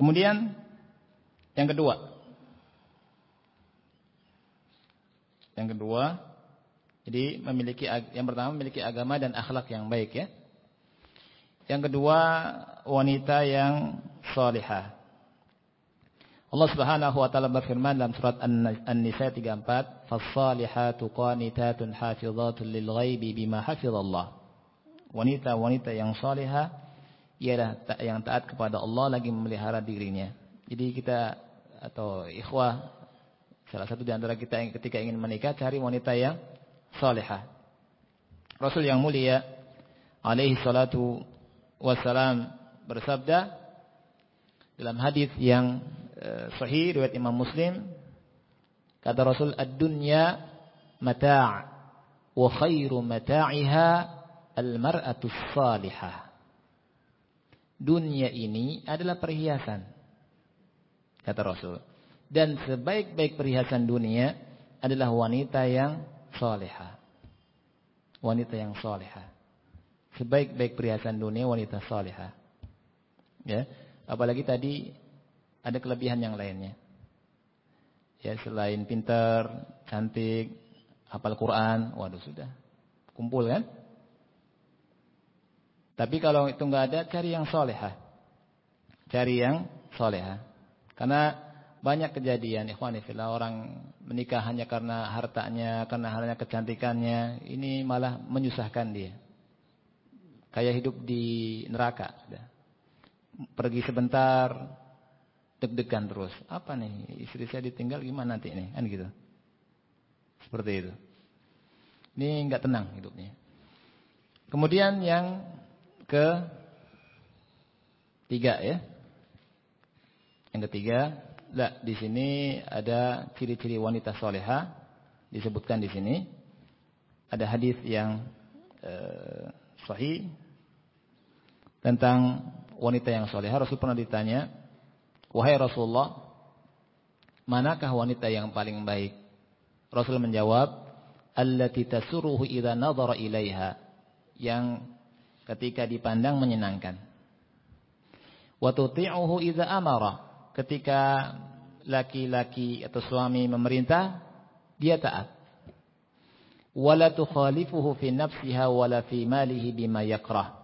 Kemudian yang kedua. Yang kedua, jadi memiliki yang pertama memiliki agama dan akhlak yang baik ya. Yang kedua, wanita yang salihah. Allah Subhanahu wa taala berfirman dalam surat An-Nisa 34, "Fas-salihatu qanitatun hafizatun lil ghaibi bima hafizallah." Wanita-wanita yang salihah ialah yang taat kepada Allah lagi memelihara dirinya. Jadi kita atau ikhwah salah satu di antara kita yang ketika ingin menikah cari wanita yang salihah. Rasul yang mulia alaihi salatu wassalam bersabda dalam hadis yang Eh, sahih riwayat Imam Muslim kata Rasul ad-dunya mata' wa khairu mata'iha al-mar'atu salihah. Dunia ini adalah perhiasan kata Rasul. Dan sebaik-baik perhiasan dunia adalah wanita yang salihah. Wanita yang salihah. Sebaik-baik perhiasan dunia wanita salihah. Ya. Apalagi tadi ada kelebihan yang lainnya. Ya, selain pintar, cantik, hafal Quran, waduh sudah. Kumpul kan? Tapi kalau itu nggak ada, cari yang solehah. Cari yang solehah. Karena banyak kejadian, ikhwanifillah, orang menikah hanya karena hartanya, karena hanya kecantikannya. Ini malah menyusahkan dia. Kayak hidup di neraka. Pergi sebentar, deg-degan terus. Apa nih? Istri saya ditinggal gimana nanti nih? Kan gitu. Seperti itu. Ini nggak tenang hidupnya. Kemudian yang ke tiga ya. Yang ketiga, lah di sini ada ciri-ciri wanita soleha disebutkan di sini. Ada hadis yang eh, sahih tentang wanita yang soleha. Rasul pernah ditanya, Wahai Rasulullah, manakah wanita yang paling baik? Rasul menjawab, allati tasuruhu idza nadhara ilaiha, yang ketika dipandang menyenangkan. Wa tuti'uhu idza amara, ketika laki-laki atau suami memerintah, dia taat. Wala tukhalifuhu fi nafsiha wala fi malihi bima yakrah.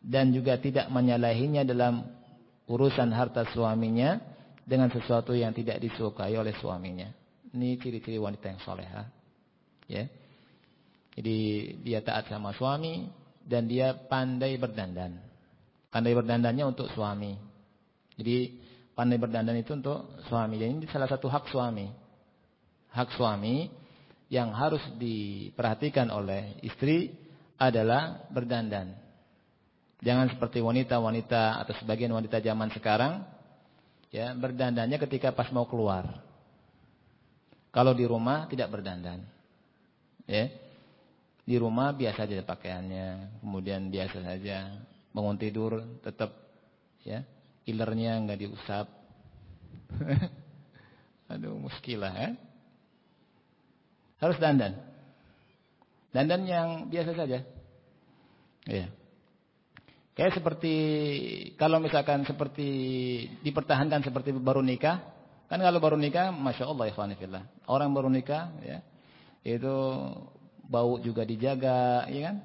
Dan juga tidak menyalahinya dalam urusan harta suaminya dengan sesuatu yang tidak disukai oleh suaminya. Ini ciri-ciri wanita yang soleha. Ya. Jadi dia taat sama suami dan dia pandai berdandan. Pandai berdandannya untuk suami. Jadi pandai berdandan itu untuk suami. Dan ini salah satu hak suami. Hak suami yang harus diperhatikan oleh istri adalah berdandan. Jangan seperti wanita-wanita atau sebagian wanita zaman sekarang ya berdandannya ketika pas mau keluar. Kalau di rumah tidak berdandan. Ya. Di rumah biasa aja pakaiannya, kemudian biasa saja bangun tidur tetap ya, ilernya enggak diusap. Aduh, muskilah ya. Harus dandan. Dandan yang biasa saja. Ya. Kayak seperti kalau misalkan seperti dipertahankan seperti baru nikah, kan kalau baru nikah, masya Allah ya Orang baru nikah, ya itu bau juga dijaga, ya kan?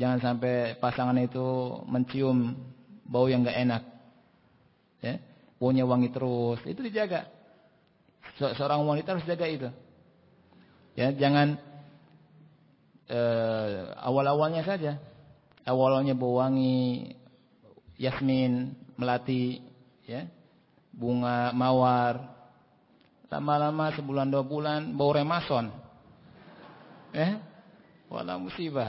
Jangan sampai pasangan itu mencium bau yang gak enak, ya, baunya wangi terus, itu dijaga. Seorang wanita harus jaga itu, ya, jangan eh, awal-awalnya saja awalnya bau wangi yasmin, melati, ya, bunga mawar. Lama-lama sebulan dua bulan bau remason. Eh, wala musibah.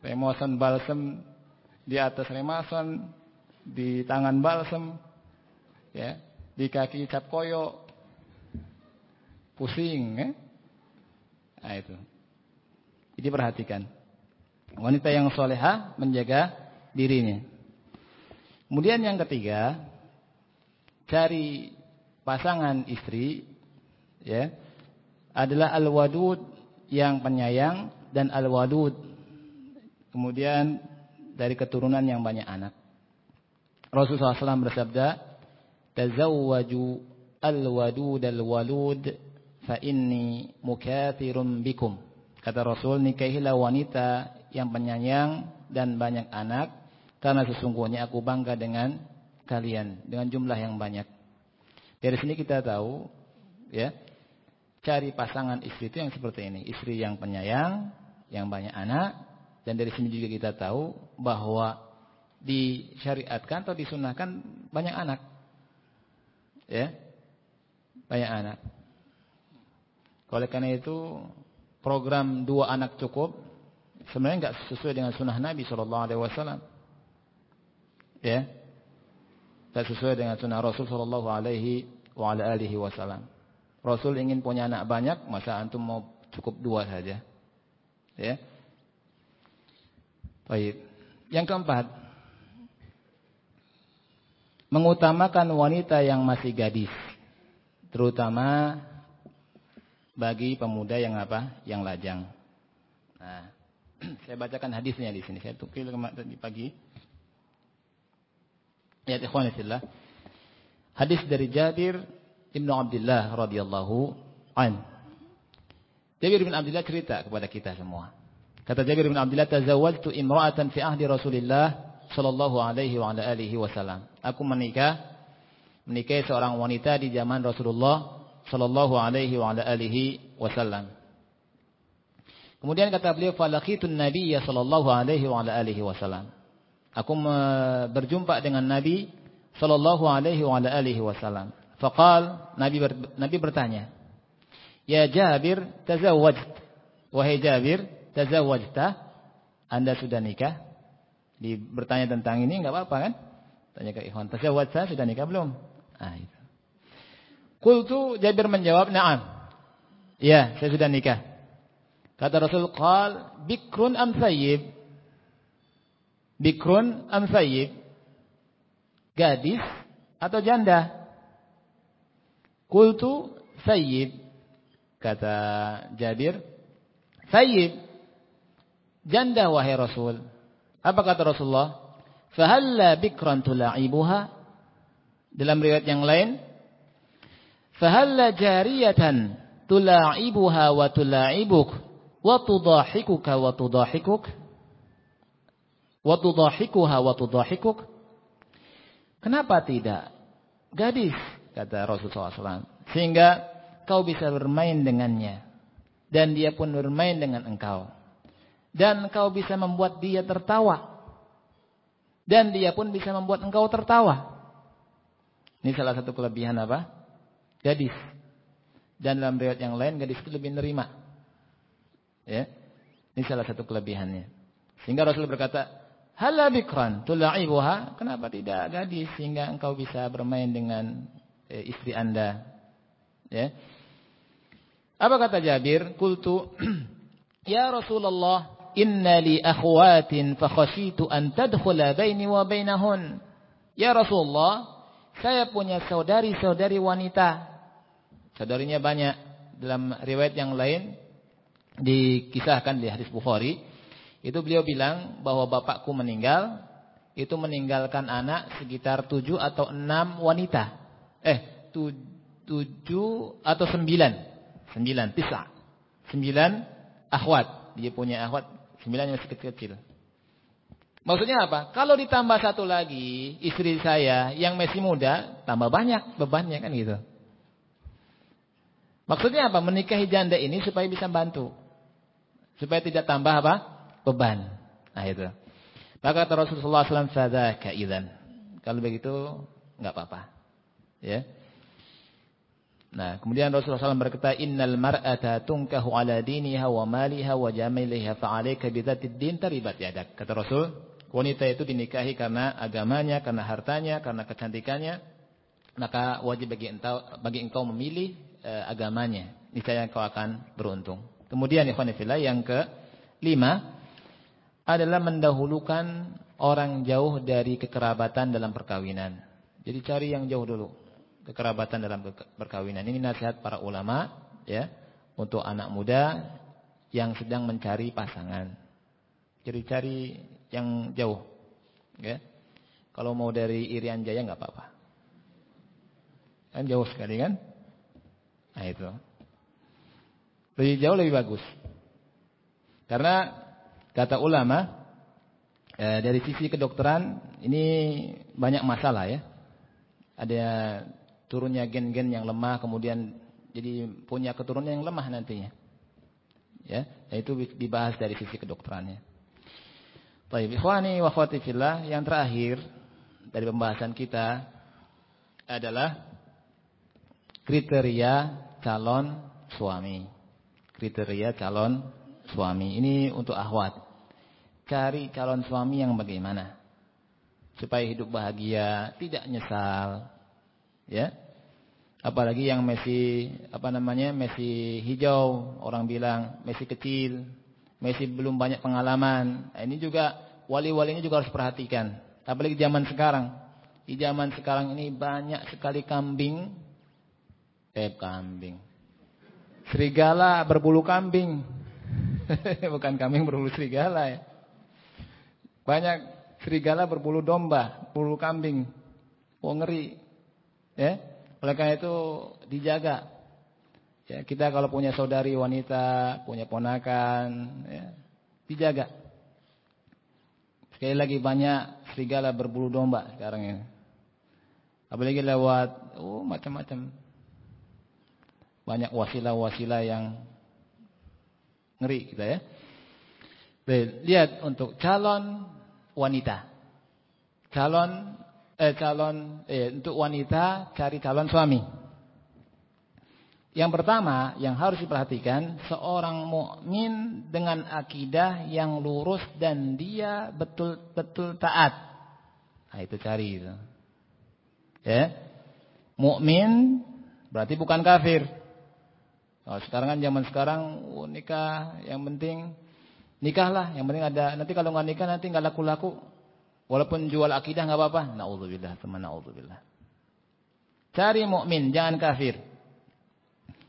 Remason balsem di atas remason, di tangan balsem, ya, di kaki cap koyo, pusing, eh. Nah itu. Jadi perhatikan. Wanita yang soleha menjaga dirinya. Kemudian yang ketiga, cari pasangan istri ya adalah al-wadud yang penyayang dan al-wadud kemudian dari keturunan yang banyak anak. Rasulullah SAW bersabda, "Tazawwaju al-wadud al-walud fa inni mukathirun bikum." Kata Rasul, nikahilah wanita yang penyayang dan banyak anak karena sesungguhnya aku bangga dengan kalian dengan jumlah yang banyak. Dari sini kita tahu ya, cari pasangan istri itu yang seperti ini, istri yang penyayang, yang banyak anak dan dari sini juga kita tahu bahwa disyariatkan atau disunahkan banyak anak. Ya. Banyak anak. Oleh karena itu program dua anak cukup sebenarnya nggak sesuai dengan sunnah Nabi Shallallahu Alaihi Wasallam. Ya, tidak sesuai dengan sunnah Rasul Shallallahu Alaihi Wasallam. Rasul ingin punya anak banyak, masa antum mau cukup dua saja. Ya. Baik. Yang keempat, mengutamakan wanita yang masih gadis, terutama bagi pemuda yang apa? Yang lajang. Nah, saya bacakan hadisnya di sini. Saya tukil di pagi. Ya, ikhwan. Hadis dari Jabir Ibnu Abdullah radhiyallahu an. Jabir bin Abdullah cerita kepada kita semua. Kata Jabir bin Abdullah, "Tazawwajtu imra'atan fi ahdi Rasulillah sallallahu alaihi wa alihi wasallam." Aku menikah menikahi seorang wanita di zaman Rasulullah sallallahu alaihi wa alihi wasallam. Kemudian kata beliau, "Falaqitun Nabiyya sallallahu alaihi wa alihi wasallam." Aku berjumpa dengan Nabi sallallahu alaihi wa alihi wasallam. Faqal Nabi ber, Nabi bertanya, "Ya Jabir, tazawwajt?" Wahai Jabir, tazawwajta? Anda sudah nikah? Di bertanya tentang ini enggak apa-apa kan? Tanya ke ikhwan, tazawwajta sudah nikah belum? Ah itu. Qultu Jabir menjawab, "Na'am." Ya, saya sudah nikah. Kata Rasul, "Qal bikrun am thayyib?" Bikrun am thayyib? Gadis atau janda? Qultu thayyib. Kata Jabir, "Thayyib." Janda wahai Rasul. Apa kata Rasulullah? "Fahalla bikran tula'ibuha?" Dalam riwayat yang lain, Fahalla jariyatan tula'ibuha wa tula'ibuk wa tudahikuka wa tudahikuk wa tudahikuha wa tudahikuk Kenapa tidak? Gadis, kata Rasulullah SAW. Sehingga kau bisa bermain dengannya. Dan dia pun bermain dengan engkau. Dan kau bisa membuat dia tertawa. Dan dia pun bisa membuat engkau tertawa. Ini salah satu kelebihan apa? gadis. Dan dalam riwayat yang lain gadis itu lebih nerima. Ya. Ini salah satu kelebihannya. Sehingga Rasul berkata, "Hala bikran tula'ibuha?" Kenapa tidak gadis sehingga engkau bisa bermain dengan istri Anda? Ya. Apa kata Jabir? Qultu, "Ya Rasulullah, inna li akhwatin fa khashitu an tadkhula baini wa bainahun." Ya Rasulullah, saya punya saudari-saudari wanita Saudarinya banyak. Dalam riwayat yang lain dikisahkan di hadis Bukhari, itu beliau bilang bahwa bapakku meninggal, itu meninggalkan anak sekitar tujuh atau enam wanita. Eh, tu, tujuh atau sembilan. Sembilan, tisa. Sembilan akhwat. Dia punya akhwat, sembilan yang masih kecil-kecil. Maksudnya apa? Kalau ditambah satu lagi, istri saya yang masih muda, tambah banyak bebannya kan gitu. Maksudnya apa? Menikahi janda ini supaya bisa bantu. Supaya tidak tambah apa? Beban. Nah itu. Maka Rasulullah SAW, idhan. Kalau begitu, nggak apa-apa. Ya. Nah, kemudian Rasulullah SAW berkata, Innal mar'ata tunkahu ala diniha wa maliha wa jamiliha fa'alaika bidatid din taribat yadak. Kata Rasul, wanita itu dinikahi karena agamanya, karena hartanya, karena kecantikannya. Maka wajib bagi engkau, bagi engkau memilih eh, agamanya. Niscaya kau akan beruntung. Kemudian ikhwanifillah yang ke lima adalah mendahulukan orang jauh dari kekerabatan dalam perkawinan. Jadi cari yang jauh dulu kekerabatan dalam perkawinan. Ini nasihat para ulama ya untuk anak muda yang sedang mencari pasangan. Jadi cari yang jauh ya. Kalau mau dari Irian Jaya nggak apa-apa. Kan jauh sekali kan? Nah itu. Lebih jauh lebih bagus. Karena kata ulama eh, dari sisi kedokteran ini banyak masalah ya. Ada turunnya gen-gen yang lemah kemudian jadi punya keturunan yang lemah nantinya. Ya, itu dibahas dari sisi kedokterannya. Baik, ikhwani wa akhwati fillah, yang terakhir dari pembahasan kita adalah kriteria calon suami. Kriteria calon suami. Ini untuk ahwat. Cari calon suami yang bagaimana? Supaya hidup bahagia, tidak nyesal. Ya. Apalagi yang masih apa namanya? masih hijau, orang bilang masih kecil, masih belum banyak pengalaman. Nah, ini juga wali-walinya juga harus perhatikan. Apalagi zaman sekarang. Di zaman sekarang ini banyak sekali kambing. Eh kambing. Serigala berbulu kambing. Bukan kambing berbulu serigala ya. Banyak serigala berbulu domba, berbulu kambing. Oh ngeri. Ya. Oleh karena itu dijaga. Ya, kita kalau punya saudari wanita, punya ponakan, ya, dijaga. Sekali lagi banyak serigala berbulu domba sekarang ini. Apalagi lewat, oh macam-macam. Banyak wasilah-wasilah yang ngeri kita ya. Lihat untuk calon wanita. Calon eh, calon eh, untuk wanita cari calon suami. Yang pertama yang harus diperhatikan seorang mukmin dengan akidah yang lurus dan dia betul-betul taat. Nah, itu cari itu. Ya. Mukmin berarti bukan kafir. Oh, sekarang kan zaman sekarang oh, nikah yang penting nikahlah, yang penting ada. Nanti kalau nggak nikah nanti nggak laku-laku. Walaupun jual akidah nggak apa-apa. Nauzubillah, teman nauzubillah. Cari mukmin, jangan kafir.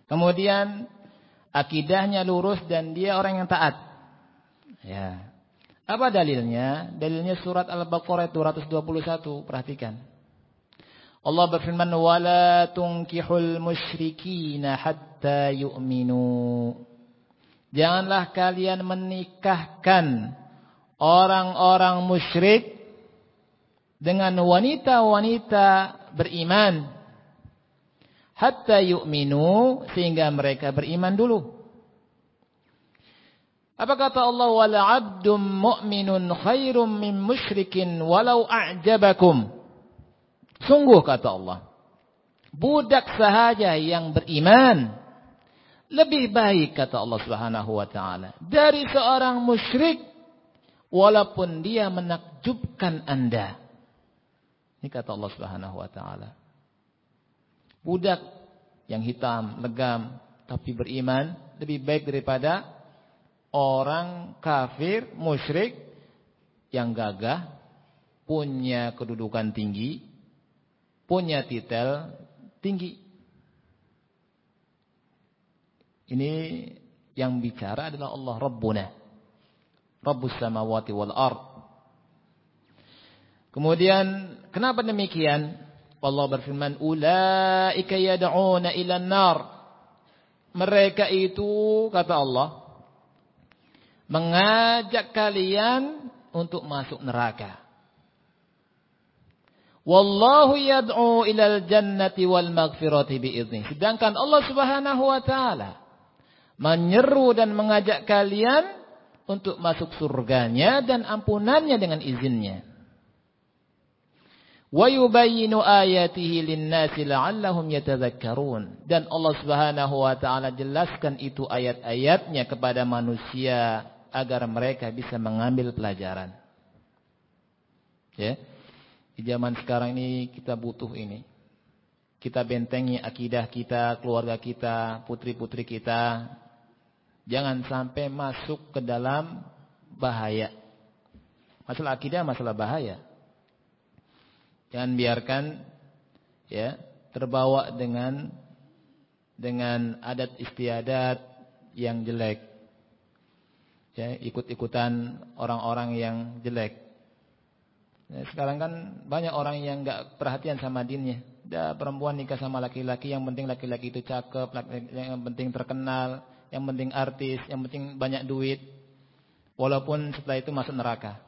Kemudian akidahnya lurus dan dia orang yang taat. Ya. Apa dalilnya? Dalilnya surat Al-Baqarah 221. Perhatikan. Allah berfirman, "Wala tunkihul musyrikina hatta yu'minu." Janganlah kalian menikahkan orang-orang musyrik dengan wanita-wanita beriman hatta yu'minu sehingga mereka beriman dulu. Apa kata Allah wala 'abdum mu'minun khairum min musyrikin walau a'jabakum. Sungguh kata Allah, budak sahaja yang beriman lebih baik kata Allah Subhanahu wa taala dari seorang musyrik walaupun dia menakjubkan Anda. Ini kata Allah Subhanahu wa taala. Budak yang hitam, legam, tapi beriman lebih baik daripada orang kafir, musyrik yang gagah, punya kedudukan tinggi, punya titel tinggi. Ini yang bicara adalah Allah Rabbuna. Rabbus samawati wal ard. Kemudian kenapa demikian? Allah berfirman, "Ulaika yad'una ila nar." Mereka itu kata Allah mengajak kalian untuk masuk neraka. Wallahu yad'u ilal jannati wal maghfirati bi'idznih. Sedangkan Allah Subhanahu wa taala menyeru dan mengajak kalian untuk masuk surganya dan ampunannya dengan izinnya wa yubayyinu ayatihi lin-nasi la'allahum dan Allah Subhanahu wa taala jelaskan itu ayat-ayatnya kepada manusia agar mereka bisa mengambil pelajaran. Ya. Di zaman sekarang ini kita butuh ini. Kita bentengi akidah kita, keluarga kita, putri-putri kita. Jangan sampai masuk ke dalam bahaya. Masalah akidah masalah bahaya. Jangan biarkan ya terbawa dengan dengan adat istiadat yang jelek. Ya, ikut-ikutan orang-orang yang jelek. Ya, sekarang kan banyak orang yang nggak perhatian sama dinnya. Ada perempuan nikah sama laki-laki, yang penting laki-laki itu cakep, yang penting terkenal, yang penting artis, yang penting banyak duit. Walaupun setelah itu masuk neraka.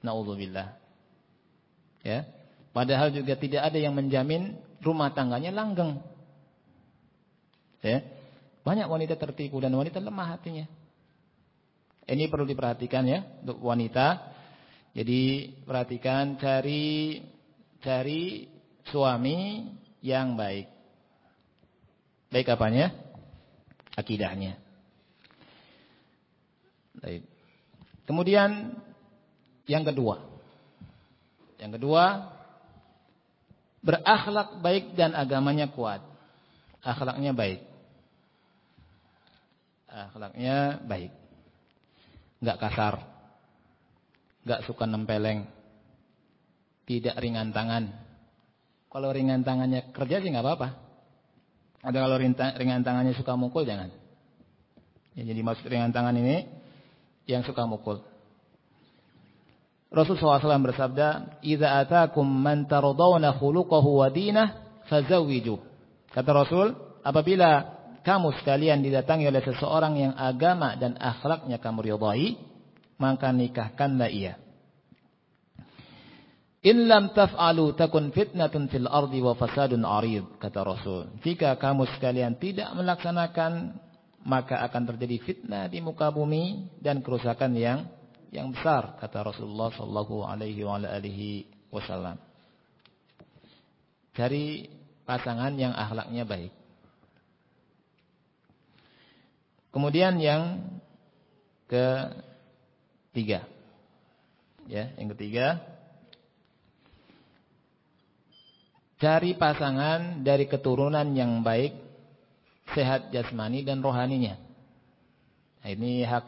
Nauzubillah. Ya. Padahal juga tidak ada yang menjamin rumah tangganya langgeng. Ya. Banyak wanita tertipu dan wanita lemah hatinya. Ini perlu diperhatikan ya untuk wanita. Jadi perhatikan cari cari suami yang baik. Baik apanya? Akidahnya. Baik. Kemudian yang kedua. Yang kedua berakhlak baik dan agamanya kuat. Akhlaknya baik. Akhlaknya baik. Enggak kasar. Enggak suka nempeleng. Tidak ringan tangan. Kalau ringan tangannya kerja sih enggak apa-apa. Ada kalau ringan tangannya suka mukul jangan. Ya, jadi maksud ringan tangan ini yang suka mukul. Rasul SAW bersabda, "Idza atakum man tardawna khuluquhu wa dinah, fazawwiju." Kata Rasul, apabila kamu sekalian didatangi oleh seseorang yang agama dan akhlaknya kamu ridhai, maka nikahkanlah ia. In lam taf'alu takun fitnatun fil ardi wa fasadun arid, kata Rasul. Jika kamu sekalian tidak melaksanakan, maka akan terjadi fitnah di muka bumi dan kerusakan yang yang besar, kata Rasulullah sallallahu alaihi wa alihi wasallam. Cari pasangan yang akhlaknya baik. Kemudian yang ketiga. Ya, yang ketiga cari pasangan dari keturunan yang baik, sehat jasmani dan rohaninya. Nah, ini hak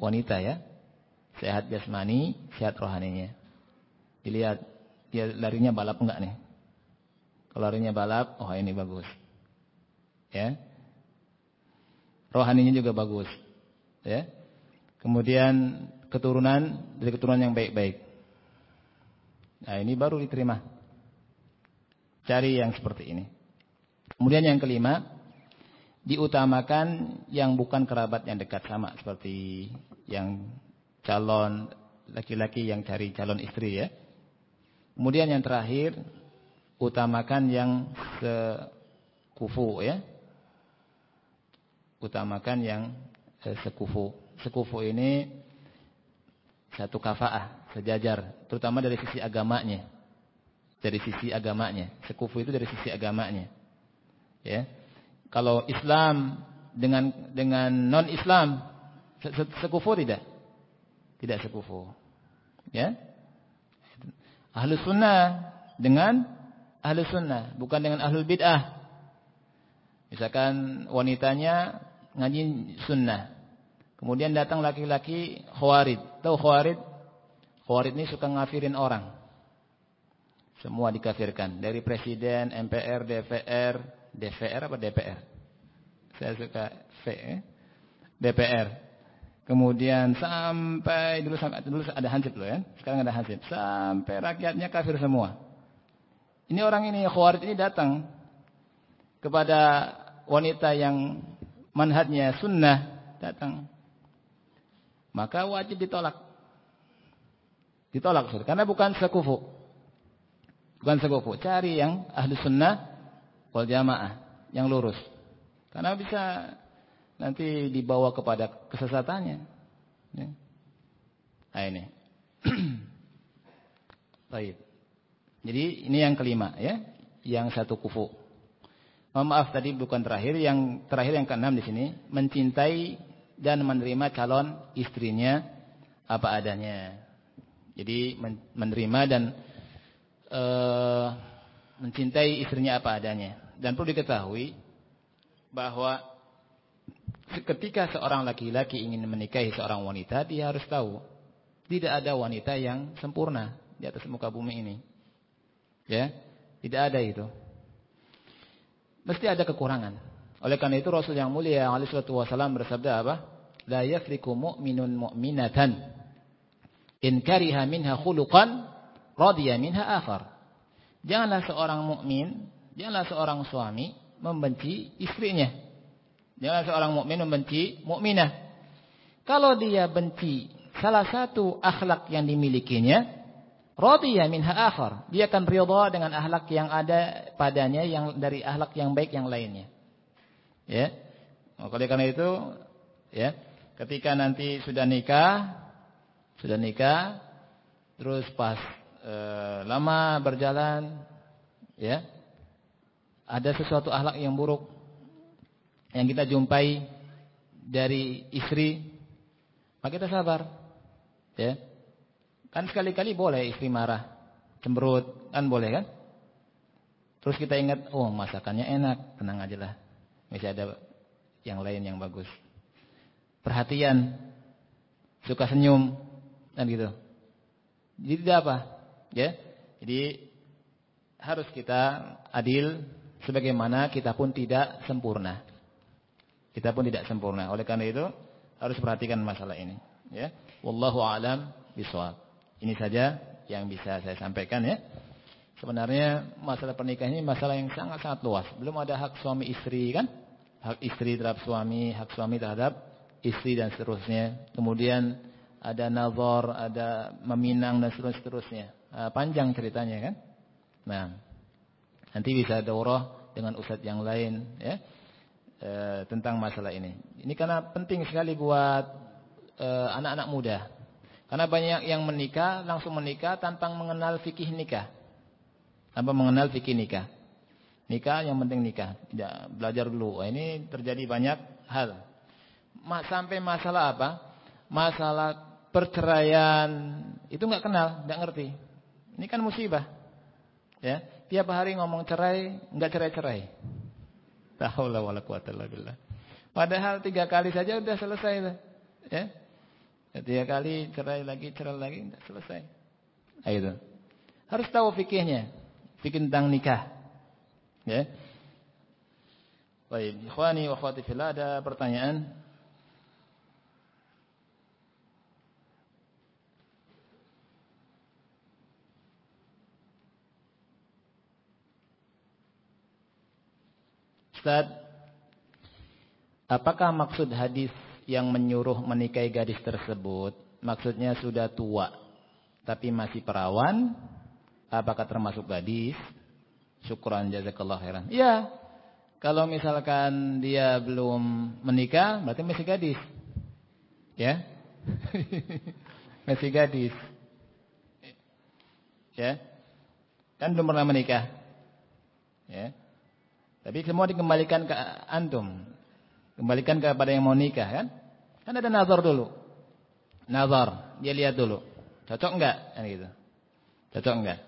wanita ya. Sehat jasmani, sehat rohaninya. Dilihat dia larinya balap enggak nih? Kalau larinya balap, oh ini bagus. Ya rohaninya juga bagus. Ya. Kemudian keturunan dari keturunan yang baik-baik. Nah, ini baru diterima. Cari yang seperti ini. Kemudian yang kelima, diutamakan yang bukan kerabat yang dekat sama seperti yang calon laki-laki yang cari calon istri ya. Kemudian yang terakhir, utamakan yang sekufu ya, utamakan yang eh, sekufu. Sekufu ini satu kafaah, sejajar, terutama dari sisi agamanya. Dari sisi agamanya. Sekufu itu dari sisi agamanya. Ya. Kalau Islam dengan dengan non-Islam sekufu tidak? Tidak sekufu. Ya. Ahlus sunnah dengan ahlus sunnah, bukan dengan ahlul bid'ah. Misalkan wanitanya ngaji sunnah. Kemudian datang laki-laki khawarid. Tahu khawarid? Khawarid ini suka ngafirin orang. Semua dikafirkan. Dari presiden, MPR, DPR. DPR apa DPR? Saya suka V. Eh? DPR. Kemudian sampai dulu sampai dulu ada hansip loh ya. Sekarang ada hansip. Sampai rakyatnya kafir semua. Ini orang ini khawarid ini datang kepada wanita yang manhajnya sunnah datang. Maka wajib ditolak. Ditolak karena bukan sekufu. Bukan sekufu. Cari yang ahli sunnah wal jamaah. Yang lurus. Karena bisa nanti dibawa kepada kesesatannya. Ya. Nah ini. Baik. Jadi ini yang kelima ya. Yang satu kufu. Mohon maaf tadi bukan terakhir, yang terakhir yang keenam di sini mencintai dan menerima calon istrinya apa adanya. Jadi menerima dan e, mencintai istrinya apa adanya. Dan perlu diketahui bahwa ketika seorang laki-laki ingin menikahi seorang wanita, dia harus tahu tidak ada wanita yang sempurna di atas muka bumi ini. Ya, tidak ada itu. Mesti ada kekurangan. Oleh karena itu Rasul yang mulia alaihi wasallam bersabda apa? La yafriku mu'minun mu'minatan in kariha minha khuluqan radiya minha akhar. Janganlah seorang mukmin, janganlah seorang suami membenci istrinya. Janganlah seorang mukmin membenci mukminah. Kalau dia benci salah satu akhlak yang dimilikinya, radiya minha akhar. Dia akan ridha dengan akhlak yang ada padanya yang dari akhlak yang baik yang lainnya. Ya. Oleh karena itu, ya, ketika nanti sudah nikah, sudah nikah, terus pas e, lama berjalan, ya, ada sesuatu akhlak yang buruk yang kita jumpai dari istri, maka kita sabar, ya. Kan sekali-kali boleh istri marah, cemberut, kan boleh kan? Terus kita ingat, oh masakannya enak, tenang aja lah. Masih ada yang lain yang bagus. Perhatian, suka senyum, dan gitu. Jadi tidak apa? Ya. Jadi harus kita adil sebagaimana kita pun tidak sempurna. Kita pun tidak sempurna. Oleh karena itu harus perhatikan masalah ini, ya. Wallahu alam bisawab. Ini saja yang bisa saya sampaikan ya. Sebenarnya masalah pernikahan ini masalah yang sangat-sangat luas. Belum ada hak suami istri kan? Hak istri terhadap suami, hak suami terhadap istri dan seterusnya. Kemudian ada nazar, ada meminang dan seterusnya. Uh, panjang ceritanya kan. Nah, nanti bisa daurah dengan ustadz yang lain ya e, tentang masalah ini. Ini karena penting sekali buat eh, anak-anak muda. Karena banyak yang menikah langsung menikah tanpa mengenal fikih nikah. Tanpa mengenal fikih nikah. Nikah yang penting nikah, tidak belajar dulu. Ini terjadi banyak hal. Sampai masalah apa? Masalah perceraian itu nggak kenal, nggak ngerti. Ini kan musibah. Ya, tiap hari ngomong cerai, nggak cerai-cerai. Tahulah wala quwata billah. Padahal tiga kali saja udah selesai Ya. ya tiga kali cerai lagi, cerai lagi, udah selesai. Ayo. Harus tahu fikihnya. Fikih tentang nikah. Ya. Baik, ikhwani wa akhwati ada pertanyaan? Ustaz, apakah maksud hadis yang menyuruh menikahi gadis tersebut maksudnya sudah tua tapi masih perawan? Apakah termasuk gadis? Syukran jazakallah khairan. Iya. Kalau misalkan dia belum menikah berarti masih gadis. Ya? masih gadis. Ya. Kan belum pernah menikah. Ya. Tapi semua dikembalikan ke antum. Kembalikan kepada yang mau nikah kan? Kan ada nazar dulu. Nazar, dia lihat dulu. Cocok enggak? Kan gitu. Cocok enggak?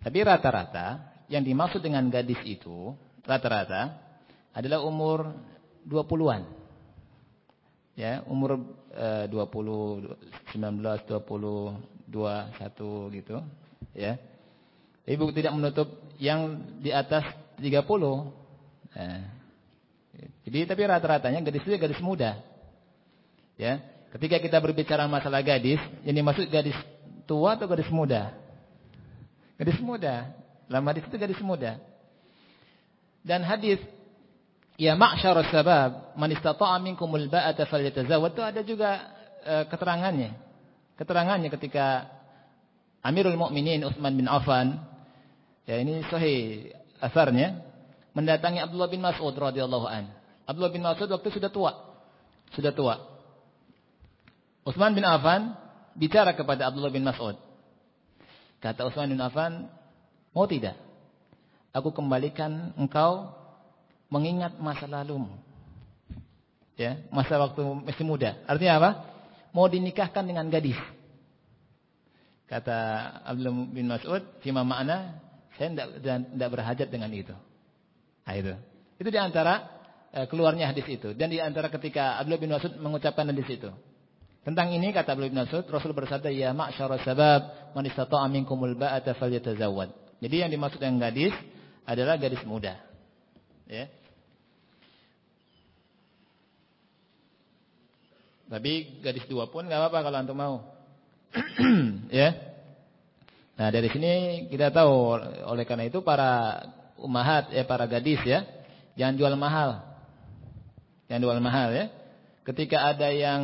Tapi rata-rata yang dimaksud dengan gadis itu rata-rata adalah umur 20-an. Ya, umur e, 20, 19, 20, 21 gitu, ya. Ibu tidak menutup yang di atas 30. Nah, jadi tapi rata-ratanya gadis itu gadis muda. Ya, ketika kita berbicara masalah gadis, yang dimaksud gadis tua atau gadis muda? Gadis muda. Dalam hadis itu gadis muda. Dan hadis ya ma'syarus sabab man istata'a minkumul ba'ata falyatazawwaj itu ada juga e, keterangannya. Keterangannya ketika Amirul Mukminin Utsman bin Affan ya ini sahih asarnya mendatangi Abdullah bin Mas'ud radhiyallahu an. Abdullah bin Mas'ud waktu sudah tua. Sudah tua. Utsman bin Affan bicara kepada Abdullah bin Mas'ud. Kata Utsman bin Affan, "Mau tidak? Aku kembalikan engkau mengingat masa lalumu." Ya, masa waktu masih muda. Artinya apa? Mau dinikahkan dengan gadis. Kata Abdullah bin Mas'ud, "Fima makna saya tidak berhajat dengan itu. Nah, itu. Itu di antara eh, keluarnya hadis itu. Dan di antara ketika Abdullah bin Mas'ud mengucapkan hadis itu. Tentang ini kata Abdullah bin Mas'ud, Rasul bersabda, "Ya ma'syara sabab, man istata'a minkumul ba'ata falyatazawwad." Jadi yang dimaksud yang gadis adalah gadis muda. Ya. Tapi gadis dua pun nggak apa-apa kalau antum mau. ya. Nah, dari sini kita tahu oleh karena itu para umahat ya para gadis ya, jangan jual mahal. Jangan jual mahal ya. Ketika ada yang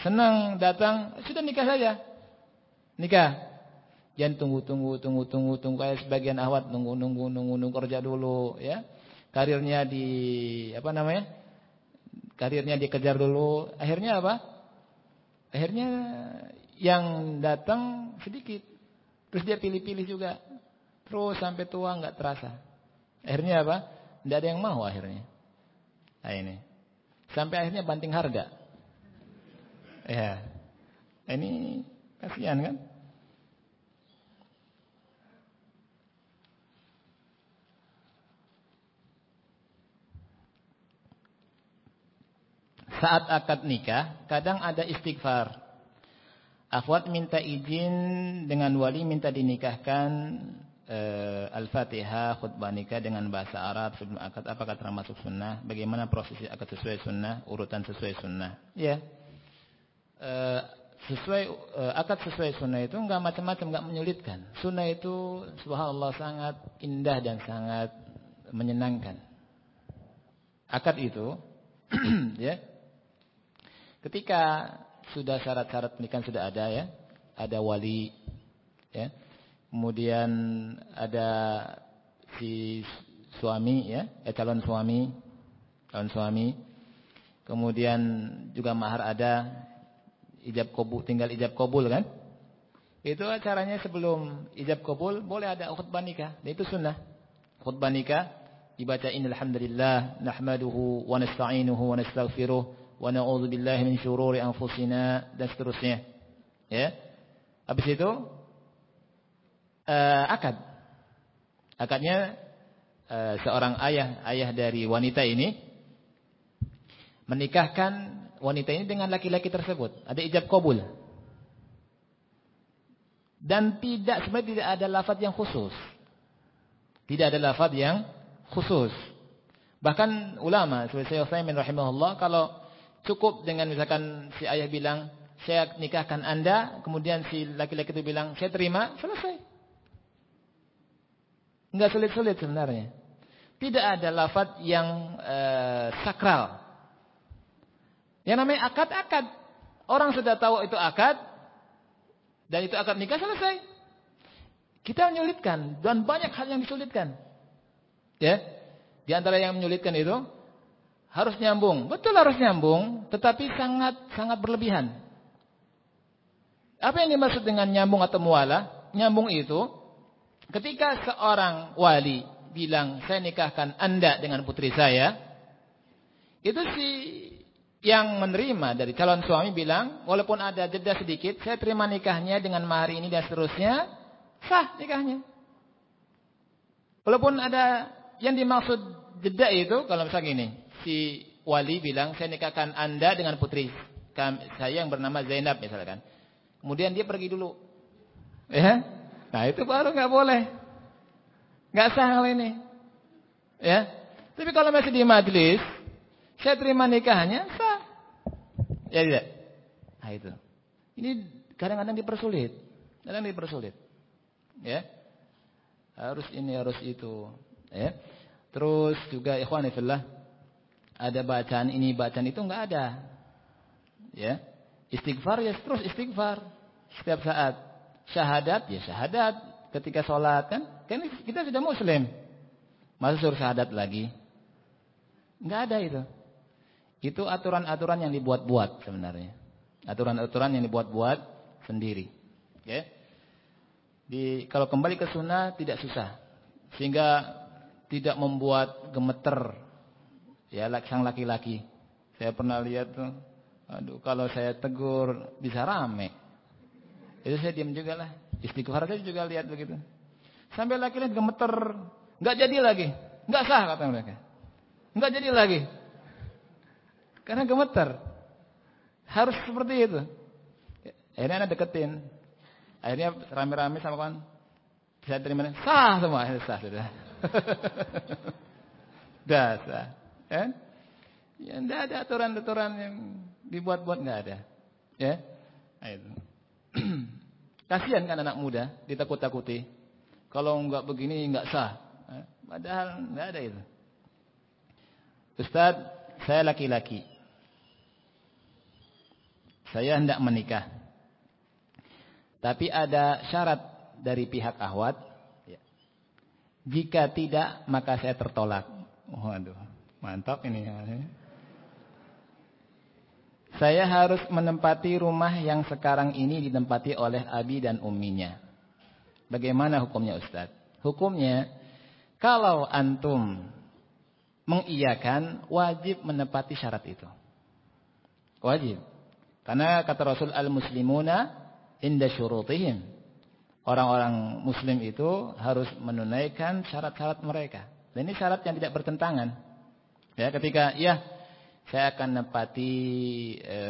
senang datang, sudah nikah saja. Nikah. Jangan tunggu tunggu tunggu tunggu tunggu kayak sebagian ahwat nunggu nunggu nunggu nunggu kerja dulu ya. Karirnya di apa namanya? Karirnya dikejar dulu. Akhirnya apa? Akhirnya yang datang sedikit. Terus dia pilih-pilih juga. Terus sampai tua nggak terasa. Akhirnya apa? Tidak ada yang mau akhirnya. Nah ini. Sampai akhirnya banting harga. Ya. Ini kasihan kan? Saat akad nikah, kadang ada istighfar. Akhwat minta izin dengan wali minta dinikahkan uh, Al-Fatihah khutbah nikah dengan bahasa Arab sebelum akad apakah termasuk sunnah? Bagaimana prosesi akad sesuai sunnah? Urutan sesuai sunnah? Ya. Uh, sesuai uh, akad sesuai sunnah itu enggak macam-macam, enggak menyulitkan. Sunnah itu subhanallah sangat indah dan sangat menyenangkan. Akad itu ya. Ketika sudah syarat-syarat pernikahan sudah ada ya. Ada wali ya. Kemudian ada si suami ya, eh, calon suami, calon suami. Kemudian juga mahar ada, ijab kabul, tinggal ijab kabul kan? Itu caranya sebelum ijab kabul boleh ada khutbah nikah, dan itu sunnah. Khutbah nikah dibaca innal hamdalillah nahmaduhu wa nasta'inuhu wa nastaghfiruh wa na'udzu billahi min syururi anfusina dan seterusnya. Ya. Habis itu uh, akad. Akadnya uh, seorang ayah ayah dari wanita ini menikahkan wanita ini dengan laki-laki tersebut. Ada ijab kabul. Dan tidak sebenarnya tidak ada lafaz yang khusus. Tidak ada lafaz yang khusus. Bahkan ulama seperti Syekh Utsaimin rahimahullah kalau Cukup dengan misalkan si ayah bilang, saya nikahkan anda, kemudian si laki-laki itu bilang, saya terima, selesai. Enggak sulit-sulit sebenarnya. Tidak ada lafaz yang uh, sakral. Yang namanya akad-akad. Orang sudah tahu itu akad, dan itu akad nikah selesai. Kita menyulitkan, dan banyak hal yang disulitkan. Ya, di antara yang menyulitkan itu, harus nyambung. Betul harus nyambung, tetapi sangat sangat berlebihan. Apa yang dimaksud dengan nyambung atau mualah? Nyambung itu ketika seorang wali bilang, "Saya nikahkan Anda dengan putri saya." Itu si yang menerima dari calon suami bilang, walaupun ada jeda sedikit, saya terima nikahnya dengan mahar ini dan seterusnya, sah nikahnya. Walaupun ada yang dimaksud jeda itu, kalau misalnya gini, si wali bilang, saya nikahkan anda dengan putri saya yang bernama Zainab misalkan. Kemudian dia pergi dulu. Ya, Nah itu baru nggak boleh. nggak sah hal ini. Ya. Tapi kalau masih di majlis, saya terima nikahnya, sah. Ya tidak? Nah itu. Ini kadang-kadang dipersulit. Kadang dipersulit. Ya. Harus ini, harus itu. Ya. Terus juga ikhwanifillah ada bacaan ini, bacaan itu enggak ada. Ya. Istighfar ya terus istighfar setiap saat. Syahadat ya syahadat ketika sholat kan. Kan kita sudah muslim. Masa suruh syahadat lagi? Enggak ada itu. Itu aturan-aturan yang dibuat-buat sebenarnya. Aturan-aturan yang dibuat-buat sendiri. Ya. Di, kalau kembali ke sunnah tidak susah. Sehingga tidak membuat gemeter Ya sang laki-laki. Saya pernah lihat tuh. Aduh kalau saya tegur bisa rame. Itu saya diam juga lah. Istighfar saya juga lihat begitu. Sampai laki-laki gemeter. Nggak jadi lagi. Nggak sah kata mereka. Nggak jadi lagi. Karena gemeter. Harus seperti itu. Akhirnya anak deketin. Akhirnya rame-rame sama kan. Saya terima. Sah semua. Sah sudah. Dah sah. Kan? Ya, tidak ada aturan-aturan yang dibuat-buat nggak ada. Ya, nah, itu. Kasihan kan anak muda ditakut-takuti. Kalau enggak begini enggak sah. Eh, padahal enggak ada itu. Ustaz, saya laki-laki. Saya hendak menikah. Tapi ada syarat dari pihak ahwat. Ya. Jika tidak, maka saya tertolak. Waduh, mantap ini. Saya harus menempati rumah yang sekarang ini ditempati oleh abi dan umminya. Bagaimana hukumnya Ustaz? Hukumnya, kalau antum mengiyakan, wajib menepati syarat itu. Wajib. Karena kata Rasul al-muslimuna inda syurutihim. Orang-orang muslim itu harus menunaikan syarat-syarat mereka. Dan ini syarat yang tidak bertentangan. Ya, ketika ya saya akan nepati e,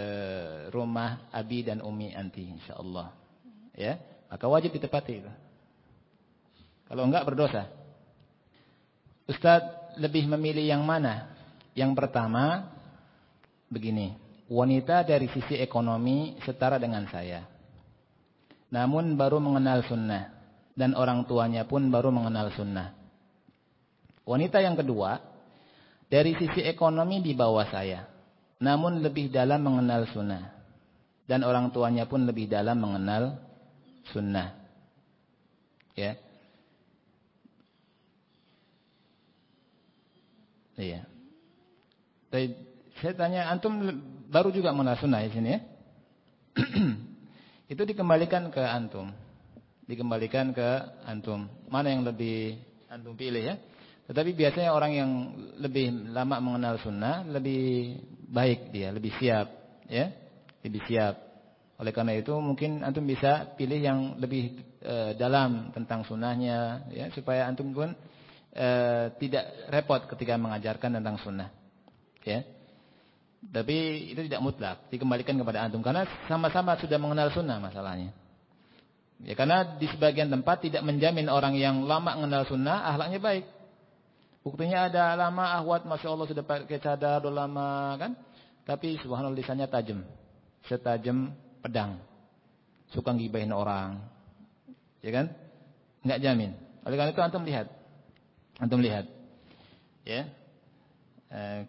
rumah abi dan umi anti insyaallah. Ya, maka wajib ditepati itu. Kalau enggak berdosa. Ustaz lebih memilih yang mana? Yang pertama begini, wanita dari sisi ekonomi setara dengan saya. Namun baru mengenal sunnah dan orang tuanya pun baru mengenal sunnah. Wanita yang kedua dari sisi ekonomi di bawah saya. Namun lebih dalam mengenal sunnah. Dan orang tuanya pun lebih dalam mengenal sunnah. Ya. Iya. Saya tanya, antum baru juga mengenal sunnah di sini ya? Itu dikembalikan ke antum. Dikembalikan ke antum. Mana yang lebih antum pilih ya? Tetapi biasanya orang yang lebih lama mengenal sunnah lebih baik dia, lebih siap, ya, lebih siap. Oleh karena itu mungkin antum bisa pilih yang lebih e, dalam tentang sunnahnya, ya, supaya antum pun e, tidak repot ketika mengajarkan tentang sunnah, ya. Tapi itu tidak mutlak, dikembalikan kepada antum karena sama-sama sudah mengenal sunnah masalahnya. Ya karena di sebagian tempat tidak menjamin orang yang lama mengenal sunnah ahlaknya baik. Buktinya ada lama ahwat Masya Allah sudah pakai cadar udah lama kan. Tapi subhanallah lisannya tajam. Setajam pedang. Suka ngibahin orang. Ya kan? Enggak jamin. Oleh karena itu antum lihat. Antum lihat. Ya. Eh,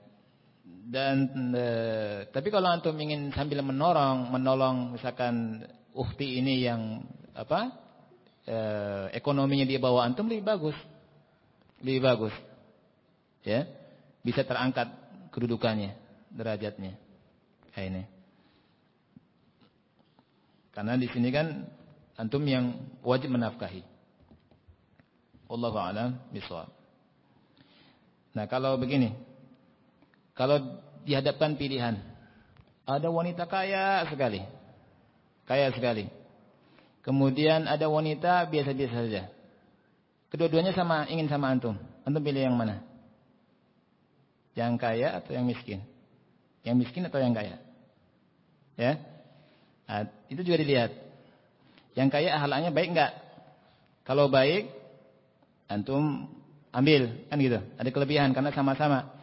dan eh, tapi kalau antum ingin sambil menorong, menolong misalkan uhti ini yang apa? Eh, ekonominya di bawah antum lebih bagus. Lebih bagus ya bisa terangkat kedudukannya, derajatnya. Kayak ini. Karena di sini kan antum yang wajib menafkahi. Allah a'lam bishawab. Nah, kalau begini. Kalau dihadapkan pilihan, ada wanita kaya sekali. Kaya sekali. Kemudian ada wanita biasa-biasa saja. Kedua-duanya sama ingin sama antum. Antum pilih yang mana? Yang kaya atau yang miskin? Yang miskin atau yang kaya? Ya. Nah, itu juga dilihat. Yang kaya ahlaknya baik enggak? Kalau baik, antum ambil, kan gitu. Ada kelebihan karena sama-sama.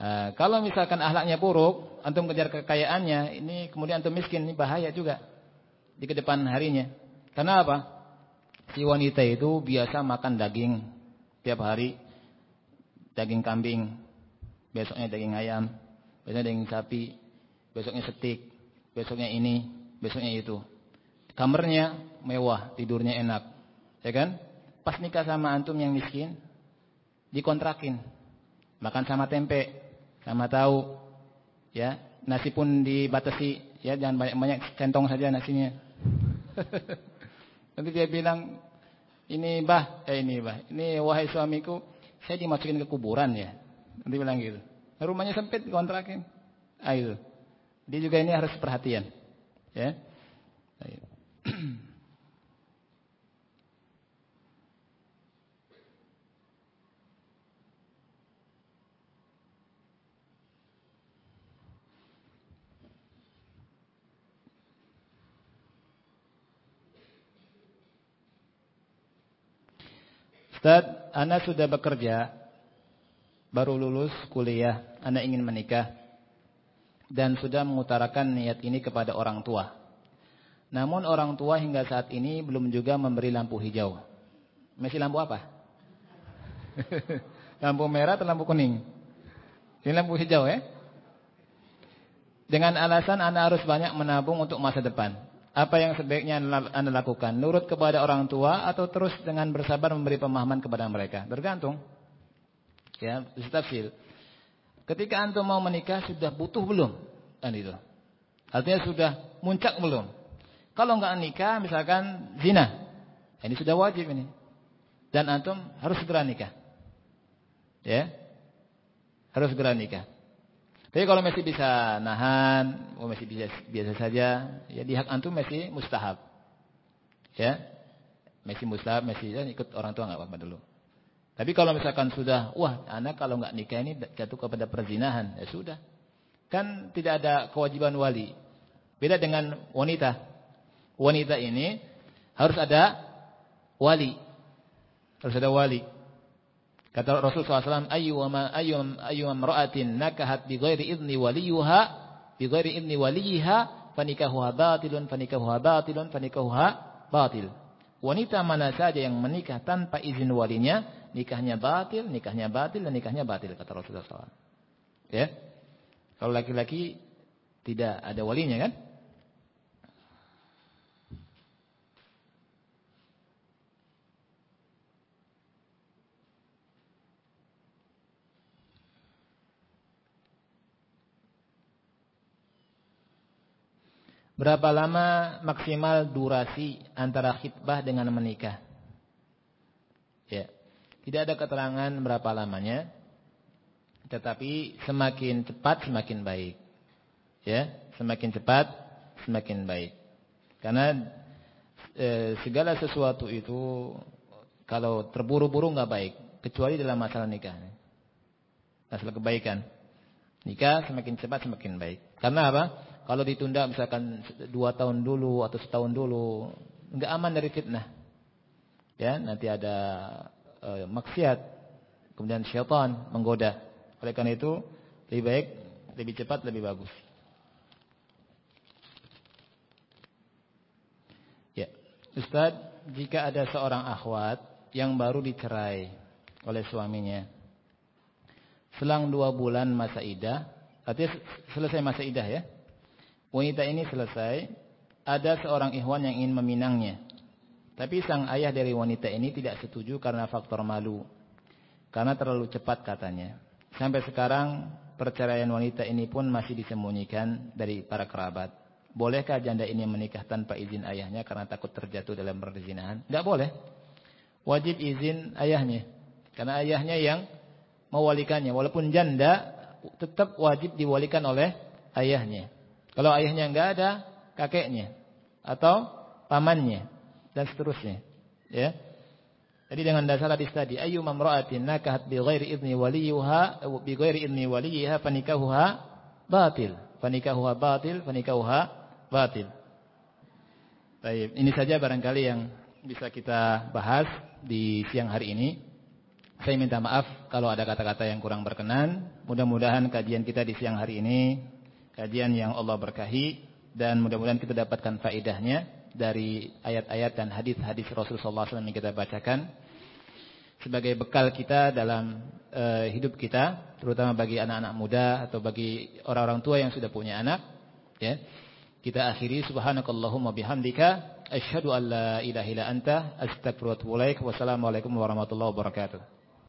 Nah, kalau misalkan ahlaknya buruk, antum kejar kekayaannya, ini kemudian antum miskin, ini bahaya juga di ke depan harinya. Karena apa? Si wanita itu biasa makan daging tiap hari, daging kambing, besoknya daging ayam, besoknya daging sapi, besoknya setik, besoknya ini, besoknya itu. Kamarnya mewah, tidurnya enak. Ya kan? Pas nikah sama antum yang miskin, dikontrakin. Makan sama tempe, sama tahu. Ya, nasi pun dibatasi, ya jangan banyak-banyak centong saja nasinya. Nanti dia bilang, ini bah, eh ini bah, ini wahai suamiku, saya dimasukin ke kuburan ya. Nanti bilang gitu. Rumahnya sempit kontrakin. Ah itu. Dia juga ini harus perhatian. Ya. Ustaz, Anda sudah bekerja baru lulus kuliah, Anda ingin menikah dan sudah mengutarakan niat ini kepada orang tua. Namun orang tua hingga saat ini belum juga memberi lampu hijau. Masih lampu apa? lampu merah atau lampu kuning? Ini lampu hijau ya. Dengan alasan Anda harus banyak menabung untuk masa depan. Apa yang sebaiknya Anda lakukan? Nurut kepada orang tua atau terus dengan bersabar memberi pemahaman kepada mereka? Bergantung. Ya, tafsir. Ketika antum mau menikah sudah butuh belum? Kan itu. Artinya sudah muncak belum? Kalau enggak nikah misalkan zina. Ini sudah wajib ini. Dan antum harus segera nikah. Ya. Harus segera nikah. Tapi kalau masih bisa nahan, masih bisa biasa saja, ya di hak antum masih mustahab. Ya. Masih mustahab, masih ya, ikut orang tua enggak apa-apa dulu. Tapi kalau misalkan sudah, wah anak kalau nggak nikah ini jatuh kepada perzinahan, ya sudah. Kan tidak ada kewajiban wali. Beda dengan wanita. Wanita ini harus ada wali. Harus ada wali. Kata Rasulullah SAW, ayyuma ayyum ayyum ra'atin nakahat bi ghairi idni waliyuha bi ghairi idni waliha fanikahuha batilun fanikahuha batilun fanikahuha batil. Wanita mana saja yang menikah tanpa izin walinya, nikahnya batil, nikahnya batil, dan nikahnya batil, kata Rasulullah SAW. Ya. Kalau laki-laki tidak ada walinya kan? Berapa lama maksimal durasi antara khidbah dengan menikah? Ya. Tidak ada keterangan berapa lamanya. Tetapi semakin cepat semakin baik. Ya, semakin cepat semakin baik. Karena e, segala sesuatu itu kalau terburu-buru nggak baik, kecuali dalam masalah nikah. Masalah kebaikan. Nikah semakin cepat semakin baik. Karena apa? Kalau ditunda misalkan dua tahun dulu atau setahun dulu, nggak aman dari fitnah. Ya, nanti ada e, maksiat, kemudian syaitan menggoda. Oleh karena itu, lebih baik, lebih cepat, lebih bagus. Ya, Ustaz, jika ada seorang akhwat yang baru dicerai oleh suaminya, selang dua bulan masa idah, artinya selesai masa idah ya, wanita ini selesai, ada seorang ikhwan yang ingin meminangnya. Tapi sang ayah dari wanita ini tidak setuju karena faktor malu. Karena terlalu cepat katanya. Sampai sekarang perceraian wanita ini pun masih disembunyikan dari para kerabat. Bolehkah janda ini menikah tanpa izin ayahnya karena takut terjatuh dalam perzinahan? Tidak boleh. Wajib izin ayahnya. Karena ayahnya yang mewalikannya. Walaupun janda tetap wajib diwalikan oleh ayahnya. Kalau ayahnya enggak ada, kakeknya atau pamannya dan seterusnya. Ya. Jadi dengan dasar hadis tadi, ayu mamra'atin nakahat bi ghairi idni waliyha bi ghairi idni waliha fanikahuha batil. Fanikahuha batil, fanikahuha batil. Baik, ini saja barangkali yang bisa kita bahas di siang hari ini. Saya minta maaf kalau ada kata-kata yang kurang berkenan. Mudah-mudahan kajian kita di siang hari ini kajian yang Allah berkahi dan mudah-mudahan kita dapatkan faedahnya dari ayat-ayat dan hadis-hadis Rasulullah SAW yang kita bacakan sebagai bekal kita dalam uh, hidup kita, terutama bagi anak-anak muda atau bagi orang-orang tua yang sudah punya anak. Ya, kita akhiri subhanakallahumma bihamdika asyhadu an la ilaha illa anta astaghfiruka wa atubu ilaik. Wassalamualaikum warahmatullahi wabarakatuh.